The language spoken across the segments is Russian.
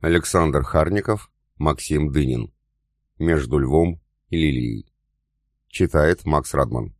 Александр Харников, Максим Дынин. Между львом и лилией. Читает Макс Радман.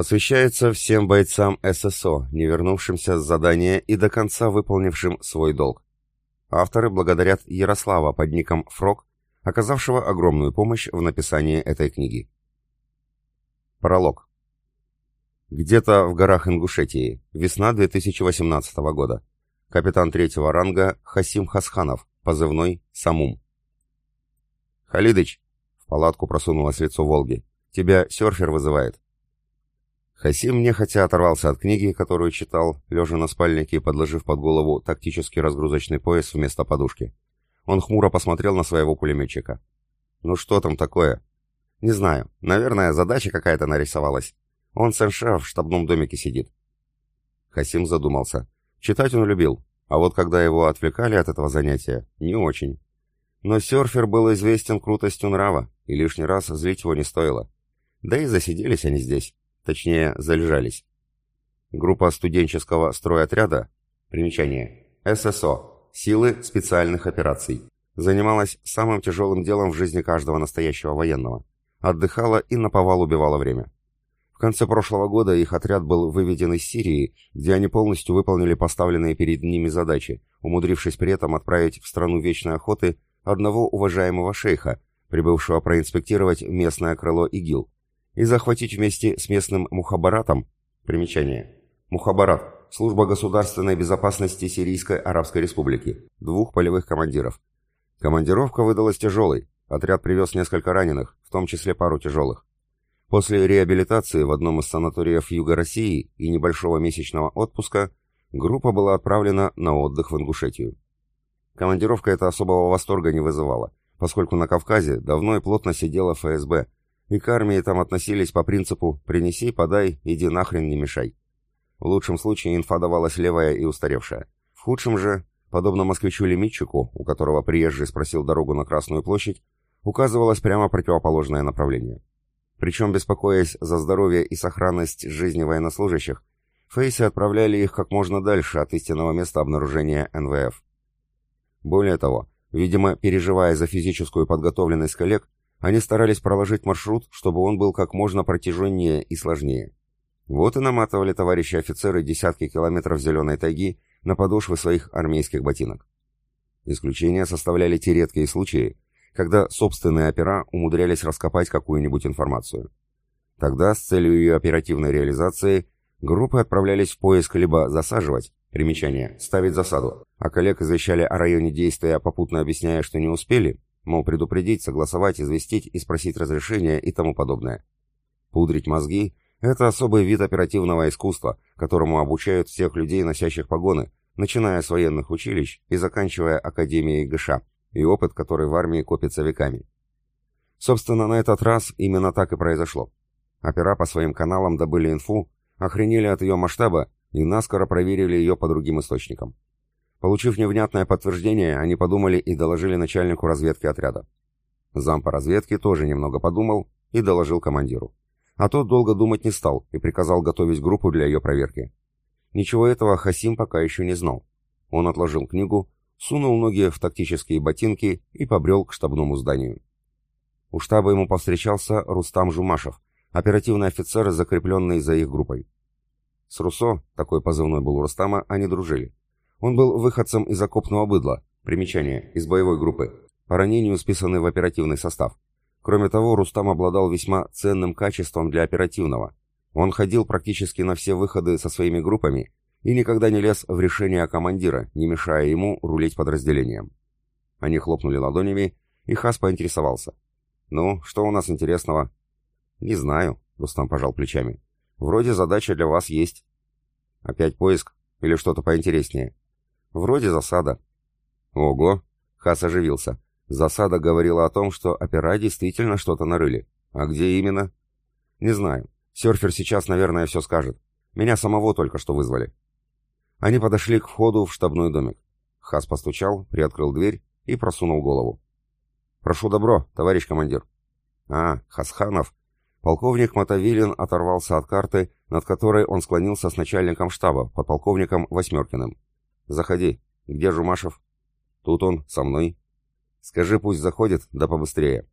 Посвящается всем бойцам ССО, не вернувшимся с задания и до конца выполнившим свой долг. Авторы благодарят Ярослава под ником Фрог, оказавшего огромную помощь в написании этой книги. Пролог. Где-то в горах Ингушетии, весна 2018 года. Капитан третьего ранга Хасим Хасханов, позывной Самум. «Халидыч!» — в палатку просунулось лицо Волги. «Тебя серфер вызывает». Хасим нехотя оторвался от книги, которую читал, лежа на спальнике и подложив под голову тактический разгрузочный пояс вместо подушки. Он хмуро посмотрел на своего пулеметчика. «Ну что там такое?» «Не знаю. Наверное, задача какая-то нарисовалась. Он с в штабном домике сидит». Хасим задумался. Читать он любил, а вот когда его отвлекали от этого занятия, не очень. Но серфер был известен крутостью нрава, и лишний раз злить его не стоило. Да и засиделись они здесь. Точнее, залежались. Группа студенческого стройотряда, примечание, ССО, Силы специальных операций, занималась самым тяжелым делом в жизни каждого настоящего военного. Отдыхала и наповал убивала время. В конце прошлого года их отряд был выведен из Сирии, где они полностью выполнили поставленные перед ними задачи, умудрившись при этом отправить в страну вечной охоты одного уважаемого шейха, прибывшего проинспектировать местное крыло ИГИЛ, и захватить вместе с местным Мухабаратом, примечание, Мухабарат, служба государственной безопасности Сирийской Арабской Республики, двух полевых командиров. Командировка выдалась тяжелой, отряд привез несколько раненых, в том числе пару тяжелых. После реабилитации в одном из санаториев Юга России и небольшого месячного отпуска группа была отправлена на отдых в Ингушетию. Командировка эта особого восторга не вызывала, поскольку на Кавказе давно и плотно сидела ФСБ, и к армии там относились по принципу «принеси, подай, иди нахрен, не мешай». В лучшем случае инфа давалась левая и устаревшая. В худшем же, подобно москвичу-лимитчику, у которого приезжий спросил дорогу на Красную площадь, указывалось прямо противоположное направление. Причем, беспокоясь за здоровье и сохранность жизни военнослужащих, Фейси отправляли их как можно дальше от истинного места обнаружения НВФ. Более того, видимо, переживая за физическую подготовленность коллег, они старались проложить маршрут, чтобы он был как можно протяженнее и сложнее. Вот и наматывали товарищи офицеры десятки километров зеленой тайги на подошвы своих армейских ботинок. Исключения составляли те редкие случаи, когда собственные опера умудрялись раскопать какую-нибудь информацию. Тогда, с целью ее оперативной реализации, группы отправлялись в поиск либо засаживать, примечание, ставить засаду, а коллег извещали о районе действия, попутно объясняя, что не успели, Мол, предупредить, согласовать, известить и спросить разрешения и тому подобное. Пудрить мозги – это особый вид оперативного искусства, которому обучают всех людей, носящих погоны, начиная с военных училищ и заканчивая Академией ГШ, и опыт, который в армии копится веками. Собственно, на этот раз именно так и произошло. Опера по своим каналам добыли инфу, охренели от ее масштаба и наскоро проверили ее по другим источникам. Получив невнятное подтверждение, они подумали и доложили начальнику разведки отряда. Зам по разведке тоже немного подумал и доложил командиру. А тот долго думать не стал и приказал готовить группу для ее проверки. Ничего этого Хасим пока еще не знал. Он отложил книгу, сунул ноги в тактические ботинки и побрел к штабному зданию. У штаба ему повстречался Рустам Жумашев, оперативный офицер, закрепленный за их группой. С Руссо, такой позывной был у Рустама, они дружили. Он был выходцем из окопного быдла, примечание, из боевой группы, по ранению списанный в оперативный состав. Кроме того, Рустам обладал весьма ценным качеством для оперативного. Он ходил практически на все выходы со своими группами и никогда не лез в решение командира, не мешая ему рулить подразделением. Они хлопнули ладонями, и Хас поинтересовался. «Ну, что у нас интересного?» «Не знаю», — Рустам пожал плечами. «Вроде задача для вас есть». «Опять поиск? Или что-то поинтереснее?» Вроде засада. Ого, Хас оживился. Засада говорила о том, что опера действительно что-то нарыли. А где именно? Не знаю. Серфер сейчас, наверное, все скажет. Меня самого только что вызвали. Они подошли к входу в штабной домик. Хас постучал, приоткрыл дверь и просунул голову. «Прошу добро, товарищ командир». «А, Хасханов». Полковник Мотовилин оторвался от карты, над которой он склонился с начальником штаба, подполковником Восьмеркиным. «Заходи. Где Жумашев?» «Тут он, со мной». «Скажи, пусть заходит, да побыстрее».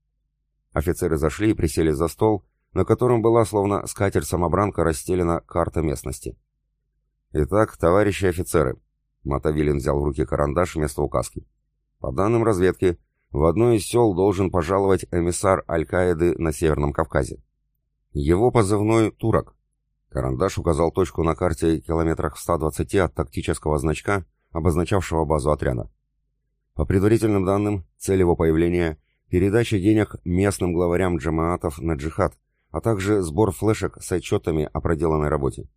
Офицеры зашли и присели за стол, на котором была словно скатерть-самобранка расстелена карта местности. «Итак, товарищи офицеры», — Мотовилин взял в руки карандаш вместо указки. «По данным разведки, в одно из сел должен пожаловать эмиссар Аль-Каиды на Северном Кавказе. Его позывной «Турок». Карандаш указал точку на карте километрах в 120 от тактического значка, обозначавшего базу отряда. По предварительным данным, цель его появления – передача денег местным главарям джамаатов на джихад, а также сбор флешек с отчетами о проделанной работе.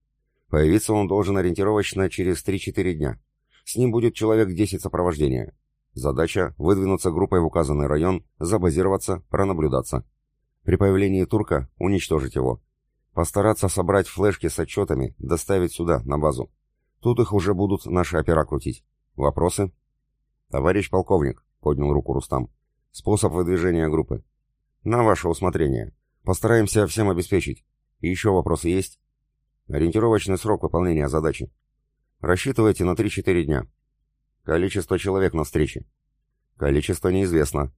Появиться он должен ориентировочно через 3-4 дня. С ним будет человек 10 сопровождения. Задача – выдвинуться группой в указанный район, забазироваться, пронаблюдаться. При появлении турка – уничтожить его. Постараться собрать флешки с отчетами, доставить сюда, на базу. Тут их уже будут наши опера крутить. Вопросы? «Товарищ полковник», — поднял руку Рустам, — «способ выдвижения группы». «На ваше усмотрение. Постараемся всем обеспечить. И еще вопросы есть?» Ориентировочный срок выполнения задачи. Рассчитывайте на 3-4 дня. Количество человек на встрече. Количество неизвестно.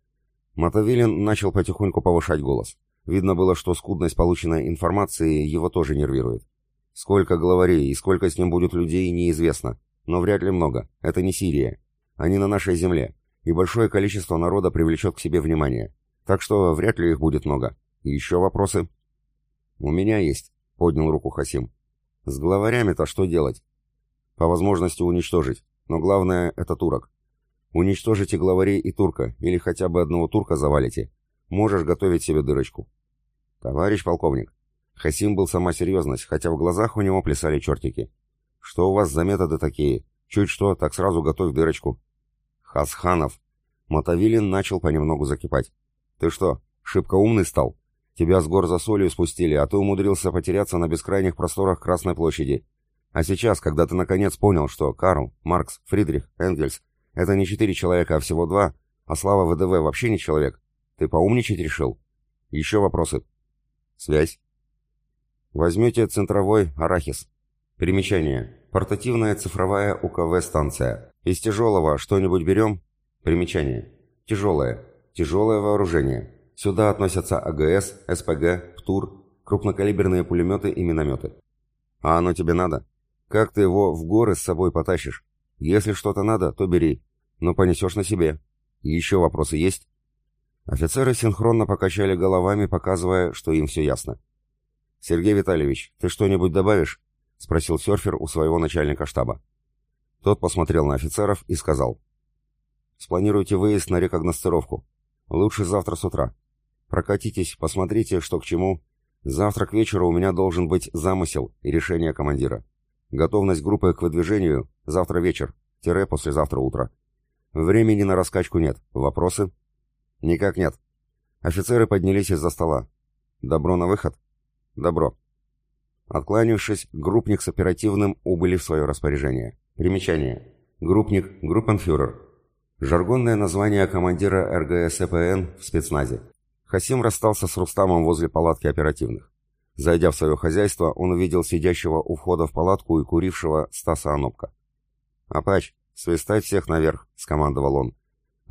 Мотовилин начал потихоньку повышать голос. Видно было, что скудность полученной информации его тоже нервирует. Сколько главарей и сколько с ним будет людей, неизвестно. Но вряд ли много. Это не Сирия. Они на нашей земле. И большое количество народа привлечет к себе внимание. Так что вряд ли их будет много. И еще вопросы? У меня есть, поднял руку Хасим. С главарями-то что делать? По возможности уничтожить. Но главное — это турок. Уничтожите главарей и турка, или хотя бы одного турка завалите. Можешь готовить себе дырочку. Товарищ полковник. Хасим был сама серьезность, хотя в глазах у него плясали чертики. Что у вас за методы такие? Чуть что, так сразу готовь дырочку. Хасханов. Мотовилин начал понемногу закипать. Ты что, шибко умный стал? Тебя с гор за солью спустили, а ты умудрился потеряться на бескрайних просторах Красной площади. А сейчас, когда ты наконец понял, что Карл, Маркс, Фридрих, Энгельс — это не четыре человека, а всего два, а Слава ВДВ вообще не человек, ты поумничать решил? Еще вопросы? Связь. Возьмете центровой арахис. Примечание. Портативная цифровая УКВ-станция. Из тяжелого что-нибудь берем? Примечание. Тяжелое. Тяжелое вооружение. Сюда относятся АГС, СПГ, ПТУР, крупнокалиберные пулеметы и минометы. А оно тебе надо? Как ты его в горы с собой потащишь? Если что-то надо, то бери, но понесешь на себе. Еще вопросы есть? Офицеры синхронно покачали головами, показывая, что им все ясно. «Сергей Витальевич, ты что-нибудь добавишь?» — спросил серфер у своего начальника штаба. Тот посмотрел на офицеров и сказал. «Спланируйте выезд на рекогностировку. Лучше завтра с утра. Прокатитесь, посмотрите, что к чему. Завтра к вечеру у меня должен быть замысел и решение командира. Готовность группы к выдвижению завтра вечер, тире послезавтра утро. Времени на раскачку нет. Вопросы? Никак нет. Офицеры поднялись из-за стола. Добро на выход? Добро. Откланившись, группник с оперативным убыли в свое распоряжение. Примечание. Группник, группенфюрер. Жаргонное название командира РГСПН в спецназе. Хасим расстался с Рустамом возле палатки оперативных. Зайдя в свое хозяйство, он увидел сидящего у входа в палатку и курившего Стаса Анопка. «Апач, свистать всех наверх», — скомандовал он.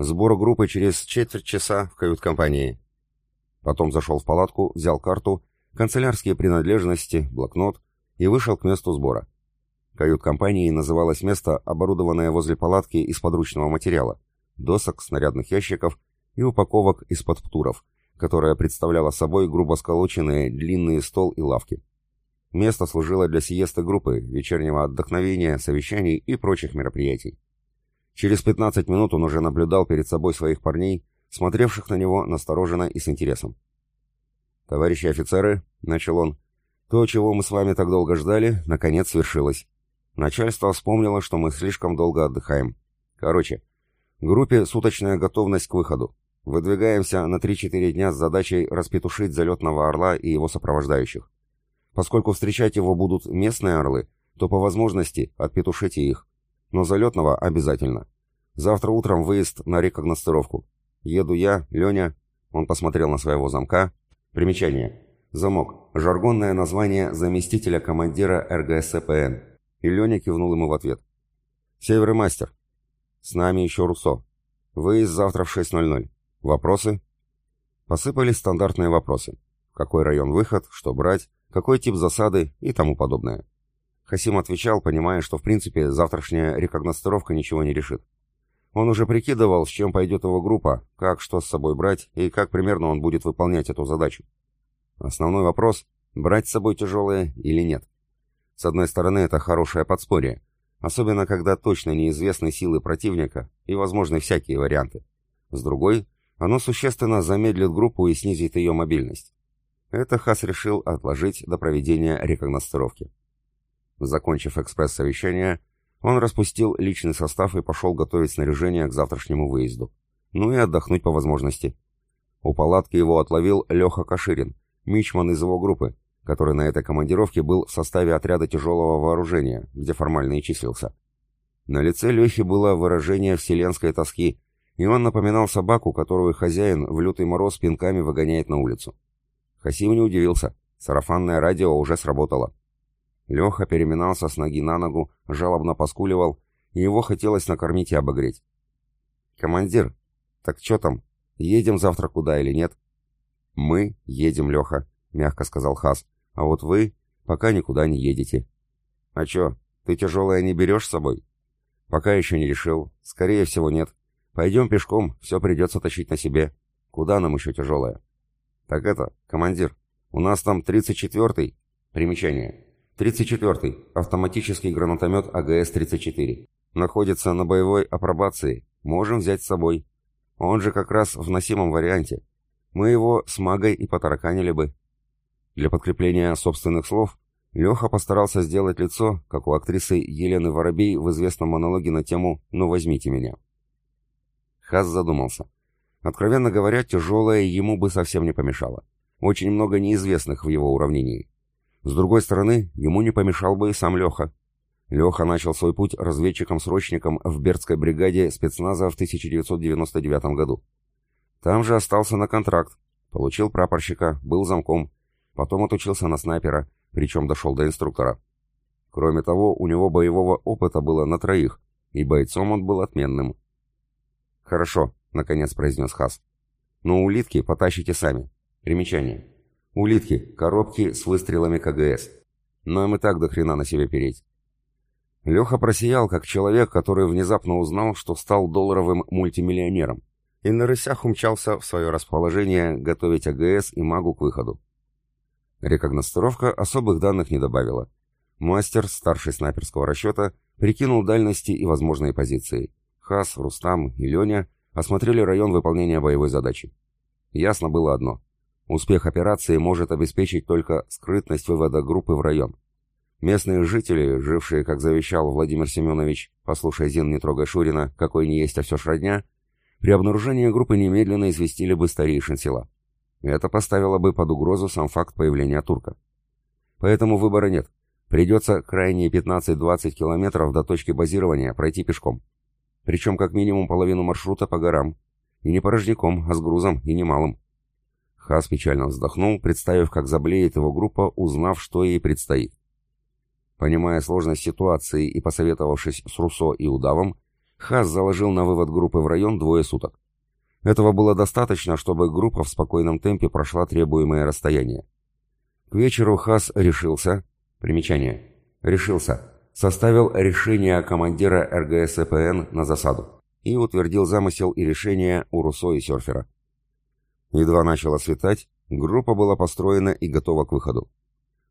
«Сбор группы через четверть часа в кают-компании». Потом зашел в палатку, взял карту, канцелярские принадлежности, блокнот и вышел к месту сбора. Кают-компанией называлось место, оборудованное возле палатки из подручного материала, досок, снарядных ящиков и упаковок из-под птуров, которая представляла собой грубо сколоченные длинные стол и лавки. Место служило для сиесты группы, вечернего отдохновения, совещаний и прочих мероприятий. Через 15 минут он уже наблюдал перед собой своих парней, смотревших на него настороженно и с интересом. «Товарищи офицеры», — начал он, — «то, чего мы с вами так долго ждали, наконец свершилось. Начальство вспомнило, что мы слишком долго отдыхаем. Короче, группе суточная готовность к выходу. Выдвигаемся на 3-4 дня с задачей распетушить залетного орла и его сопровождающих. Поскольку встречать его будут местные орлы, то по возможности отпетушите их. Но залетного обязательно. Завтра утром выезд на рекогностировку. Еду я, Леня. Он посмотрел на своего замка. Примечание. Замок. Жаргонное название заместителя командира РГСПН. И Леня кивнул ему в ответ. Северный мастер. С нами еще Руссо. Выезд завтра в 6.00. Вопросы? Посыпались стандартные вопросы. Какой район выход, что брать, какой тип засады и тому подобное. Хасим отвечал, понимая, что в принципе завтрашняя рекогностировка ничего не решит. Он уже прикидывал, с чем пойдет его группа, как что с собой брать и как примерно он будет выполнять эту задачу. Основной вопрос – брать с собой тяжелое или нет. С одной стороны, это хорошее подспорье, особенно когда точно неизвестны силы противника и возможны всякие варианты. С другой, оно существенно замедлит группу и снизит ее мобильность. Это Хас решил отложить до проведения рекогностировки. Закончив экспресс-совещание, он распустил личный состав и пошел готовить снаряжение к завтрашнему выезду. Ну и отдохнуть по возможности. У палатки его отловил Леха Каширин, мичман из его группы, который на этой командировке был в составе отряда тяжелого вооружения, где формально и числился. На лице Лехи было выражение вселенской тоски, и он напоминал собаку, которую хозяин в лютый мороз пинками выгоняет на улицу. Хасим не удивился, сарафанное радио уже сработало. Леха переминался с ноги на ногу, жалобно поскуливал, и его хотелось накормить и обогреть. «Командир, так что там, едем завтра куда или нет?» «Мы едем, Леха», — мягко сказал Хас. «А вот вы пока никуда не едете». «А чё, ты тяжелое не берешь с собой?» «Пока еще не решил. Скорее всего, нет. Пойдем пешком, все придется тащить на себе. Куда нам еще тяжелое?» «Так это, командир, у нас там 34-й...» Примечание. 34-й. Автоматический гранатомет АГС-34. Находится на боевой апробации. Можем взять с собой. Он же как раз в носимом варианте. Мы его с магой и потараканили бы. Для подкрепления собственных слов Леха постарался сделать лицо, как у актрисы Елены Воробей в известном монологе на тему «Ну возьмите меня». Хас задумался. Откровенно говоря, тяжелое ему бы совсем не помешало. Очень много неизвестных в его уравнении. С другой стороны, ему не помешал бы и сам Леха. Леха начал свой путь разведчиком-срочником в Бердской бригаде спецназа в 1999 году. Там же остался на контракт, получил прапорщика, был замком, потом отучился на снайпера, причем дошел до инструктора. Кроме того, у него боевого опыта было на троих, и бойцом он был отменным. «Хорошо», — наконец произнес Хас. «Но улитки потащите сами. Примечание. Улитки, коробки с выстрелами КГС. Нам и так до хрена на себе переть. Леха просиял, как человек, который внезапно узнал, что стал долларовым мультимиллионером, и на рысях умчался в свое расположение готовить АГС и магу к выходу. Рекогностировка особых данных не добавила. Мастер, старший снайперского расчета, прикинул дальности и возможные позиции. Хас, Рустам и Леня осмотрели район выполнения боевой задачи. Ясно было одно. Успех операции может обеспечить только скрытность вывода группы в район. Местные жители, жившие, как завещал Владимир Семенович, послушай, Зин, не трогай Шурина, какой не есть, а все ж родня, при обнаружении группы немедленно известили бы старейшин села. Это поставило бы под угрозу сам факт появления турка. Поэтому выбора нет. Придется крайние 15-20 километров до точки базирования пройти пешком. Причем как минимум половину маршрута по горам. И не порожняком, а с грузом, и немалым. Хас печально вздохнул, представив, как заблеет его группа, узнав, что ей предстоит. Понимая сложность ситуации и посоветовавшись с Руссо и Удавом, Хас заложил на вывод группы в район двое суток. Этого было достаточно, чтобы группа в спокойном темпе прошла требуемое расстояние. К вечеру Хас решился, примечание, решился, составил решение командира РГСПН на засаду и утвердил замысел и решение у Руссо и Серфера. Едва начало светать, группа была построена и готова к выходу.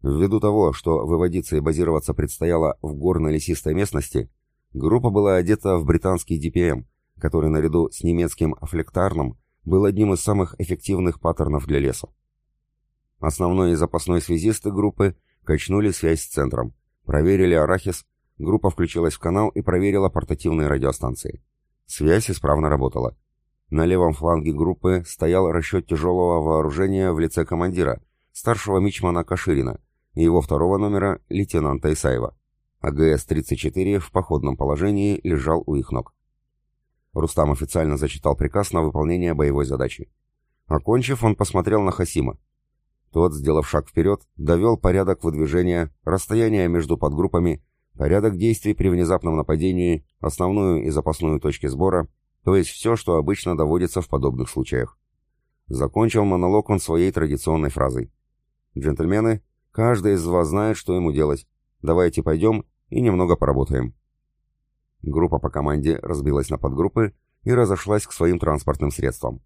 Ввиду того, что выводиться и базироваться предстояло в горно-лесистой местности, группа была одета в британский DPM, который наряду с немецким флектарном был одним из самых эффективных паттернов для леса. Основной и запасной связисты группы качнули связь с центром, проверили арахис, группа включилась в канал и проверила портативные радиостанции. Связь исправно работала. На левом фланге группы стоял расчет тяжелого вооружения в лице командира, старшего мичмана Каширина, и его второго номера лейтенанта Исаева. АГС-34 в походном положении лежал у их ног. Рустам официально зачитал приказ на выполнение боевой задачи. Окончив, он посмотрел на Хасима. Тот, сделав шаг вперед, довел порядок выдвижения, расстояние между подгруппами, порядок действий при внезапном нападении, основную и запасную точки сбора, то есть все, что обычно доводится в подобных случаях. Закончил монолог он своей традиционной фразой. «Джентльмены, каждый из вас знает, что ему делать. Давайте пойдем и немного поработаем». Группа по команде разбилась на подгруппы и разошлась к своим транспортным средствам.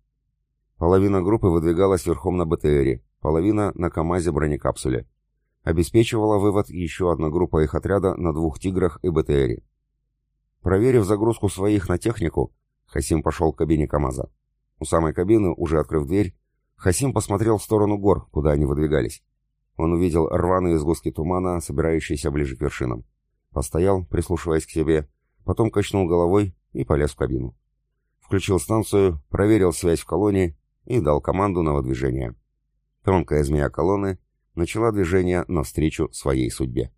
Половина группы выдвигалась верхом на БТРе, половина на КАМАЗе-бронекапсуле. Обеспечивала вывод еще одна группа их отряда на двух «Тиграх» и БТРе. Проверив загрузку своих на технику, Хасим пошел к кабине КАМАЗа. У самой кабины, уже открыв дверь, Хасим посмотрел в сторону гор, куда они выдвигались. Он увидел рваные сгустки тумана, собирающиеся ближе к вершинам. Постоял, прислушиваясь к себе, потом качнул головой и полез в кабину. Включил станцию, проверил связь в колонне и дал команду на выдвижение. Тонкая змея колонны начала движение навстречу своей судьбе.